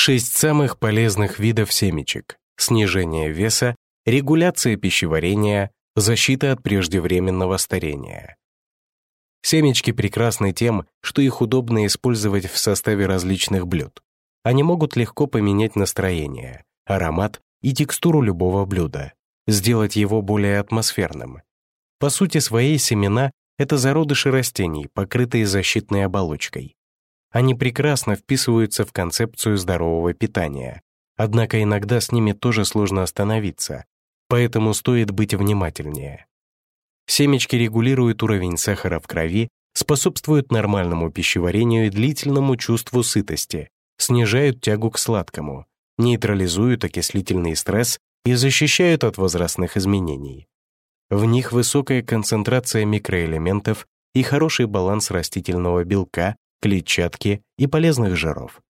Шесть самых полезных видов семечек. Снижение веса, регуляция пищеварения, защита от преждевременного старения. Семечки прекрасны тем, что их удобно использовать в составе различных блюд. Они могут легко поменять настроение, аромат и текстуру любого блюда, сделать его более атмосферным. По сути своей семена — это зародыши растений, покрытые защитной оболочкой. Они прекрасно вписываются в концепцию здорового питания, однако иногда с ними тоже сложно остановиться, поэтому стоит быть внимательнее. Семечки регулируют уровень сахара в крови, способствуют нормальному пищеварению и длительному чувству сытости, снижают тягу к сладкому, нейтрализуют окислительный стресс и защищают от возрастных изменений. В них высокая концентрация микроэлементов и хороший баланс растительного белка, клетчатки и полезных жиров.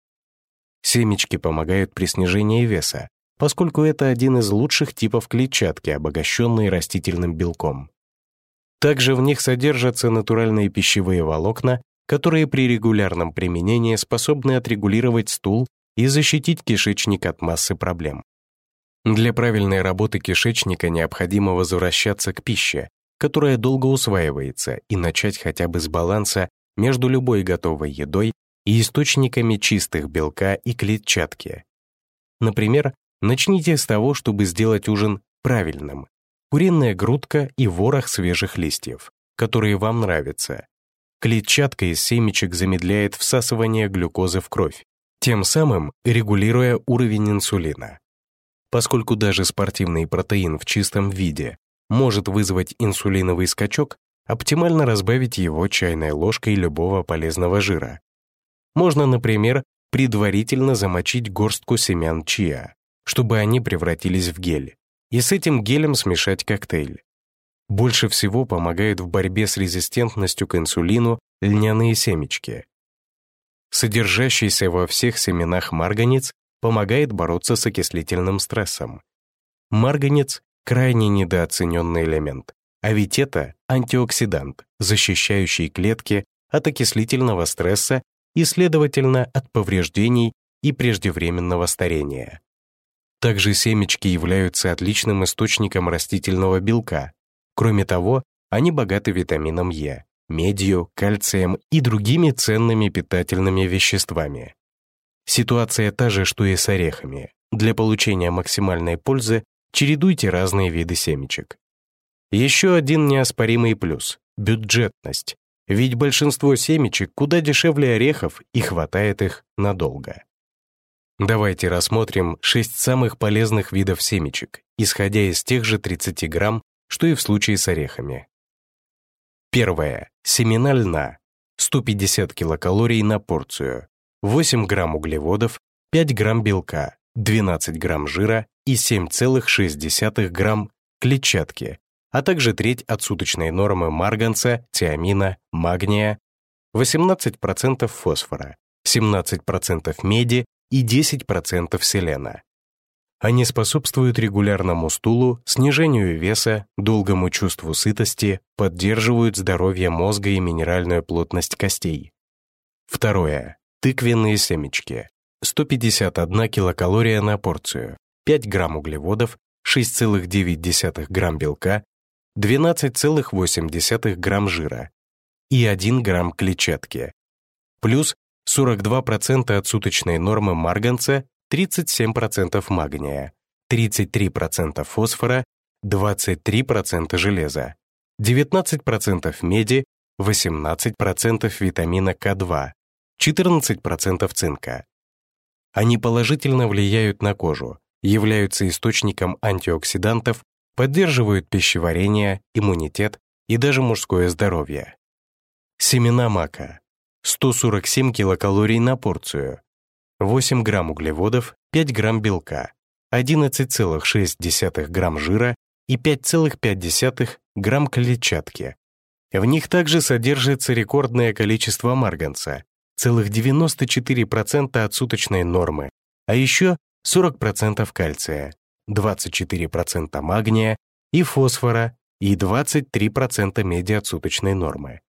Семечки помогают при снижении веса, поскольку это один из лучших типов клетчатки, обогащенной растительным белком. Также в них содержатся натуральные пищевые волокна, которые при регулярном применении способны отрегулировать стул и защитить кишечник от массы проблем. Для правильной работы кишечника необходимо возвращаться к пище, которая долго усваивается, и начать хотя бы с баланса между любой готовой едой и источниками чистых белка и клетчатки. Например, начните с того, чтобы сделать ужин правильным. Куриная грудка и ворох свежих листьев, которые вам нравятся. Клетчатка из семечек замедляет всасывание глюкозы в кровь, тем самым регулируя уровень инсулина. Поскольку даже спортивный протеин в чистом виде может вызвать инсулиновый скачок, оптимально разбавить его чайной ложкой любого полезного жира. Можно, например, предварительно замочить горстку семян чиа, чтобы они превратились в гель, и с этим гелем смешать коктейль. Больше всего помогают в борьбе с резистентностью к инсулину льняные семечки. Содержащийся во всех семенах марганец помогает бороться с окислительным стрессом. Марганец — крайне недооцененный элемент, а ведь это антиоксидант, защищающий клетки от окислительного стресса и, следовательно, от повреждений и преждевременного старения. Также семечки являются отличным источником растительного белка. Кроме того, они богаты витамином Е, медью, кальцием и другими ценными питательными веществами. Ситуация та же, что и с орехами. Для получения максимальной пользы чередуйте разные виды семечек. Еще один неоспоримый плюс — бюджетность, ведь большинство семечек куда дешевле орехов и хватает их надолго. Давайте рассмотрим шесть самых полезных видов семечек, исходя из тех же 30 грамм, что и в случае с орехами. Первое. Семена льна. 150 килокалорий на порцию, 8 грамм углеводов, 5 грамм белка, 12 грамм жира и 7,6 грамм клетчатки, а также треть от суточной нормы марганца, тиамина, магния, 18% фосфора, 17% меди и 10% селена. Они способствуют регулярному стулу, снижению веса, долгому чувству сытости, поддерживают здоровье мозга и минеральную плотность костей. Второе. Тыквенные семечки. 151 килокалория на порцию, 5 грамм углеводов, 6,9 грамм белка, 12,8 грамм жира и 1 грамм клетчатки, плюс 42% от суточной нормы марганца, 37% магния, 33% фосфора, 23% железа, 19% меди, 18% витамина К2, 14% цинка. Они положительно влияют на кожу, являются источником антиоксидантов поддерживают пищеварение, иммунитет и даже мужское здоровье. Семена мака. 147 килокалорий на порцию, 8 грамм углеводов, 5 грамм белка, 11,6 грамм жира и 5,5 грамм клетчатки. В них также содержится рекордное количество марганца, целых 94% от суточной нормы, а еще 40% кальция, 24% магния и фосфора и 23% меди от суточной нормы,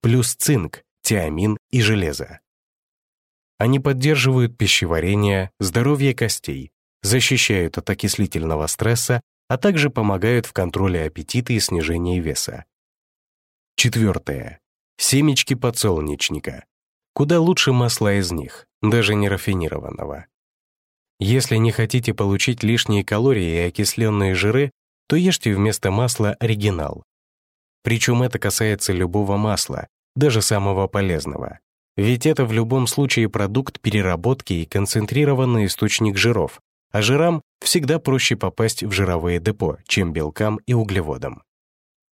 плюс цинк, тиамин и железо. Они поддерживают пищеварение, здоровье костей, защищают от окислительного стресса, а также помогают в контроле аппетита и снижении веса. Четвертое. Семечки подсолнечника. Куда лучше масла из них, даже не рафинированного. Если не хотите получить лишние калории и окисленные жиры, то ешьте вместо масла оригинал. Причем это касается любого масла, даже самого полезного. Ведь это в любом случае продукт переработки и концентрированный источник жиров, а жирам всегда проще попасть в жировые депо, чем белкам и углеводам.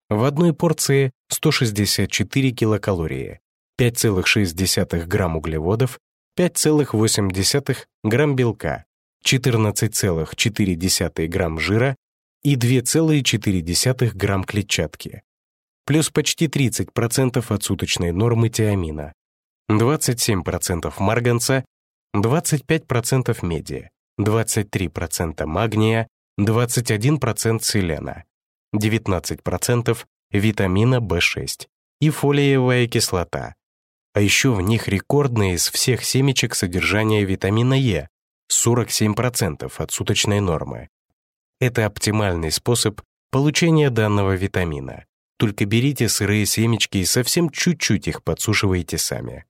В одной порции 164 килокалории, 5,6 грамм углеводов, 5,8 грамм белка, 14,4 грамм жира и 2,4 грамм клетчатки, плюс почти 30% от суточной нормы тиамина, 27% марганца, 25% меди, 23% магния, 21% селена, 19% витамина В6 и фолиевая кислота. А еще в них рекордное из всех семечек содержание витамина Е 47% от суточной нормы. Это оптимальный способ получения данного витамина. Только берите сырые семечки и совсем чуть-чуть их подсушивайте сами.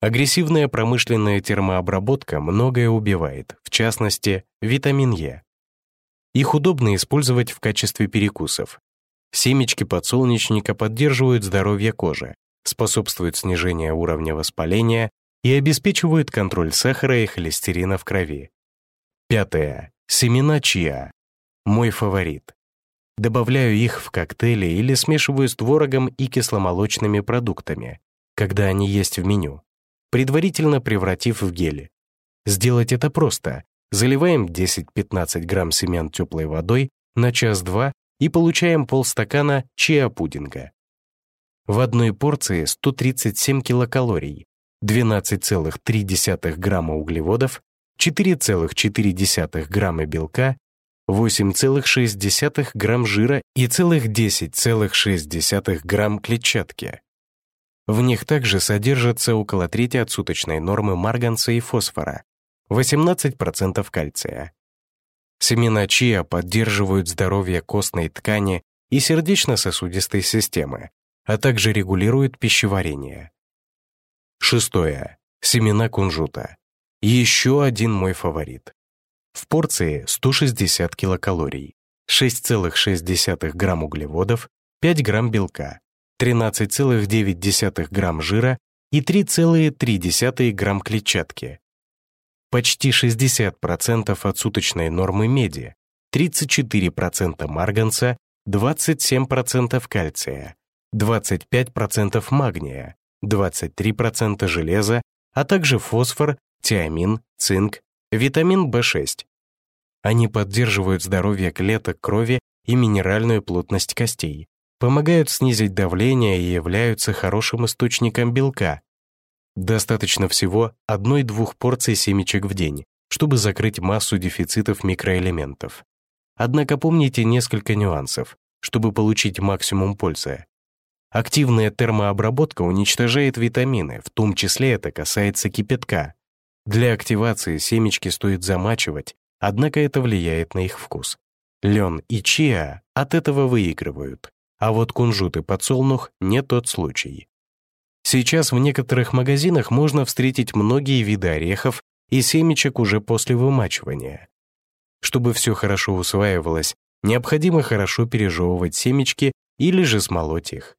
Агрессивная промышленная термообработка многое убивает, в частности, витамин Е. Их удобно использовать в качестве перекусов. Семечки подсолнечника поддерживают здоровье кожи, способствуют снижению уровня воспаления и обеспечивают контроль сахара и холестерина в крови. Пятое. Семена чиа. Мой фаворит. Добавляю их в коктейли или смешиваю с творогом и кисломолочными продуктами, когда они есть в меню предварительно превратив в гели. Сделать это просто. Заливаем 10-15 грамм семян теплой водой на час-два и получаем полстакана чиа-пудинга. В одной порции 137 килокалорий, 12,3 грамма углеводов, 4,4 грамма белка, 8,6 грамм жира и целых 10,6 грамм клетчатки. В них также содержится около трети от суточной нормы марганца и фосфора, 18% кальция. Семена чиа поддерживают здоровье костной ткани и сердечно-сосудистой системы, а также регулируют пищеварение. Шестое. Семена кунжута. Еще один мой фаворит. В порции 160 килокалорий, 6,6 грамм углеводов, 5 грамм белка, 13,9 грамм жира и 3,3 грамм клетчатки. Почти 60% от суточной нормы меди, 34% марганца, 27% кальция, 25% магния, 23% железа, а также фосфор, тиамин, цинк, витамин В6. Они поддерживают здоровье клеток крови и минеральную плотность костей, помогают снизить давление и являются хорошим источником белка. Достаточно всего одной-двух порций семечек в день, чтобы закрыть массу дефицитов микроэлементов. Однако помните несколько нюансов, чтобы получить максимум пользы. Активная термообработка уничтожает витамины, в том числе это касается кипятка. Для активации семечки стоит замачивать, однако это влияет на их вкус. Лен и чиа от этого выигрывают а вот кунжут и подсолнух не тот случай. Сейчас в некоторых магазинах можно встретить многие виды орехов и семечек уже после вымачивания. Чтобы все хорошо усваивалось, необходимо хорошо пережевывать семечки или же смолоть их.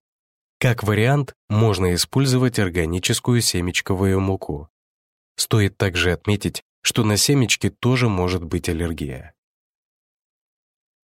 Как вариант, можно использовать органическую семечковую муку. Стоит также отметить, что на семечки тоже может быть аллергия.